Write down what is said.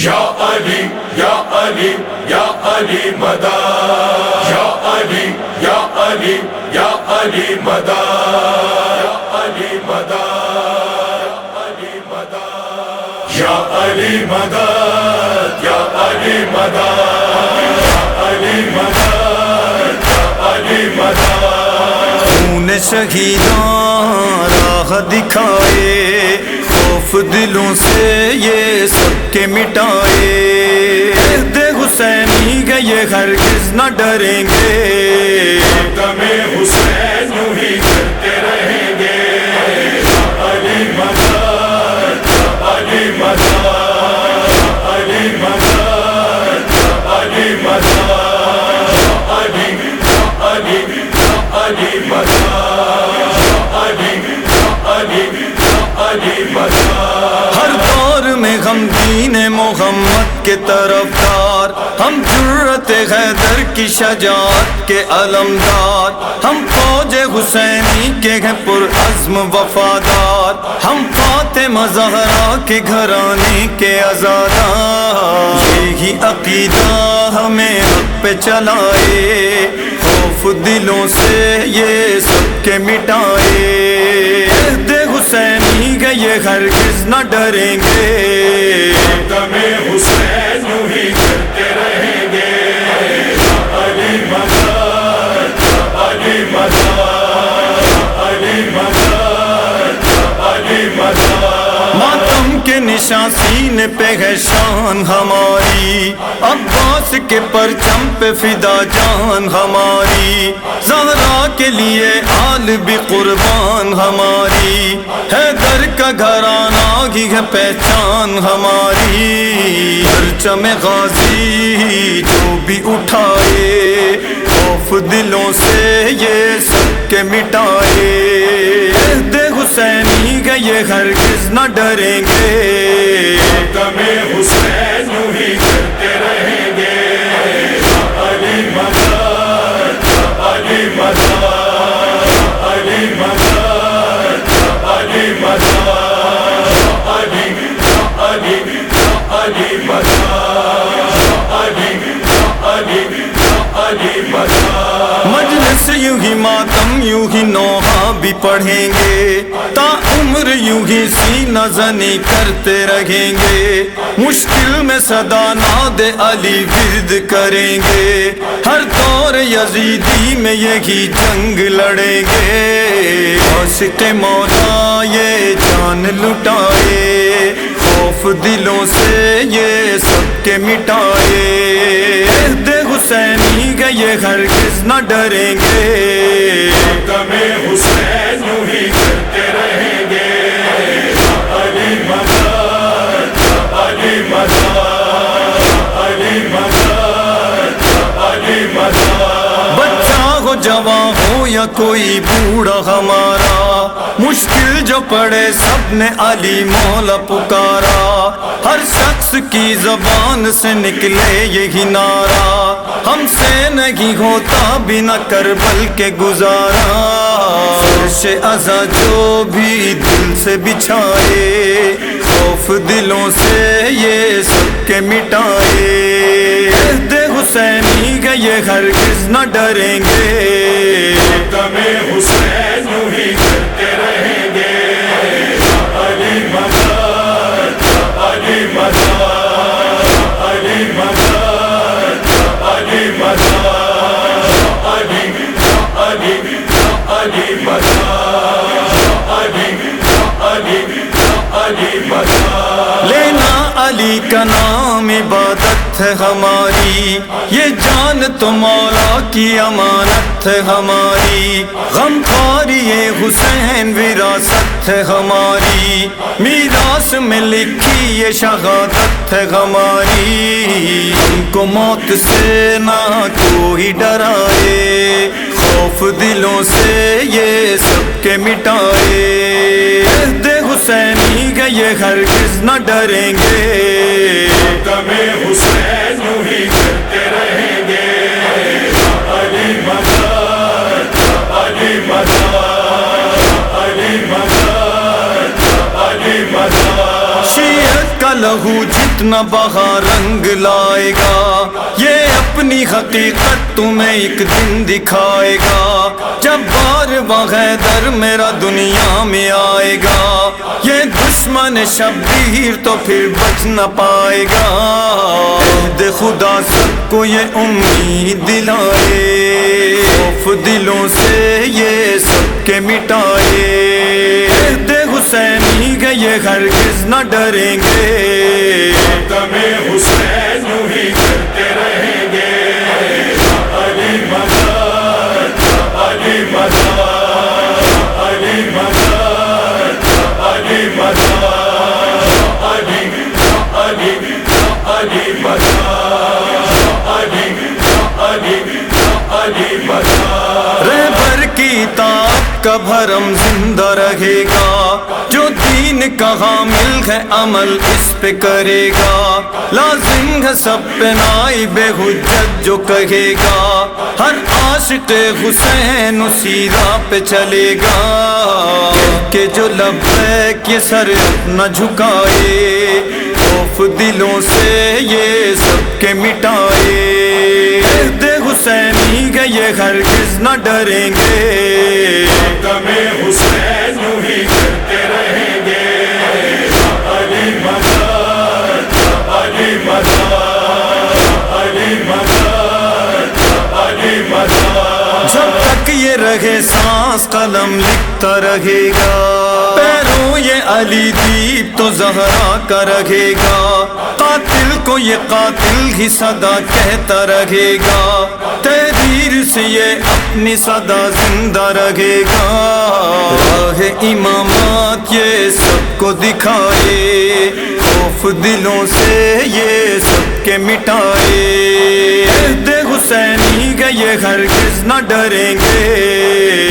یا علی یا علی یا علی مدد یا علی یا علی یا علی مدد یا علی مدد یا علی مدد یا علی مدد یا علی مدد یا علی مدد خون شہیدان، راہ دکھائے. خوف دلوں سے یہ سب کے مٹائے عہد حسینی گئے یہ ہرگز نہ ڈریں گے دم حسین ہی کرتے رہیں گے علی مدد علی مدد علی مدد علی مدد علی علی علی مدد علی علی علی مدد ہم دین محمد کے طرفدار، ہم جرت حیدر کی شجاعت کے علمدار، ہم فوج حسینی کے ہیں پر عزم وفادار، ہم فاطمہ زہرا کے گھرانے کے آزادار۔ یہی عقیدہ ہمیں حق پہ چلائے، خوف دلوں سے یہ سب کے مٹائے۔ ہرگز نہ ڈریں گے۔ حسین یوں ہی کرتے رہیں گے۔ یا علی مدد یا علی مدد یا علی مدد یا علی مدد۔ ماتم کے نشان سینے پہ ہے شان ہماری۔ عباس کے پرچم پہ فدا جان ہماری۔ زہرا کے لیے آل بھی قربان ہماری۔ ہے کا گھرانہ ہی ہے پہچان ہماری پرچم غازی جو بھی اٹھائے، خوف دلوں سے یہ سب کے مٹائے۔ دے حسینی گئے یہ ہرگز نہ ڈریں گے۔ حسین مجلس یوں ہی ماتم یوں ہی نوحہ بھی پڑھیں گے، تا عمر یوں ہی سینہ زنی کرتے رہیں گے۔ مشکل میں صدا ناد علی ورد کریں گے۔ ہر دور یزیدی میں یہی جنگ لڑیں گے۔ عاشق مولا یہ جان لٹائے۔ صاف دلوں سے یہ سب کے مٹائے۔ دے حسینی گئے ہر ہرگز نہ ڈریں گے۔ بچہ ہو یا کوئی بوڑھا ہمارا؟ مشکل جو پڑے سب نے علی مولا پکارا۔ ہر شخص کی زبان سے نکلے یہی نعرہ۔ ہم سے نہیں ہوتا بنا کربل کے گزارا۔ فرش ازا جو بھی دل سے بچھائے، خوف دلوں سے یہ سب کے مٹائے۔ عہد حسینی گئے یہ ہرگز نہ ڈریں گے۔ حسین ہی کرتے رہیں گے علی مدد علی مدد علی مدد علی مدد علی علی علی مدد علی علی علی مدد لینا علی کا نام عبادت ہے ہماری۔ یہ جان تو مولا کی امانت ہے ہماری۔ غم خواری یہ حسین وراثت ہے ہماری۔ میراث میں لکھی یہ شہادت ہے ہماری۔ ہم کو موت سے نہ کوئی ڈرائے، خوف دلوں سے یہ سب کے مٹائے۔ حسینی گئے، یہ ہرگز نہ ڈریں گے۔ جتنا بہا رنگ لائے گا، یہ اپنی حقیقت تمہیں ایک دن دکھائے گا۔ جب بار بغیر میرا دنیا میں آئے گا، یہ دشمن شبیر تو پھر بچ نہ پائے گا۔ عہد خدا سب کو یہ امید دلائے، خوف دلوں سے یہ سب کے مٹائے۔ حسینی کے یہ ہرگز نہ ڈریں گے ماتم حسین ہی کرتے رہیں گے علی مدد علی مدد علی مدد علی مدد علی علی علی مدد علی علی علی مدد رہبر کی کا بھرم زندہ رہے گا دین کا حامل ہے عمل اس پہ کرے گا۔ لازم ہے سب پہ نائی بے حجت جو کہے گا۔ ہر عاشق حسین اسی راہ پہ چلے گا۔ کہ جو لبیک یہ سر اپنا جھکائے، خوف دلوں سے یہ سب کے مٹائے۔ عہد حسینی کے یہ ہرگز نہ ڈریں گے۔ ماتم حسین سانس قلم لکھتا رہے گا۔ پیروں یہ علی دیپ تو زہرا کا رہے گا۔ قاتل کو یہ قاتل ہی صدا کہتا رہے گا۔ تحریر سے یہ اپنی صدا زندہ رہے گا۔ راہ امامات یہ سب کو دکھائے۔ خوف دلوں سے یہ سب کے مٹائے۔ حسینی کے یہ ہرگز نہ ڈریں گے۔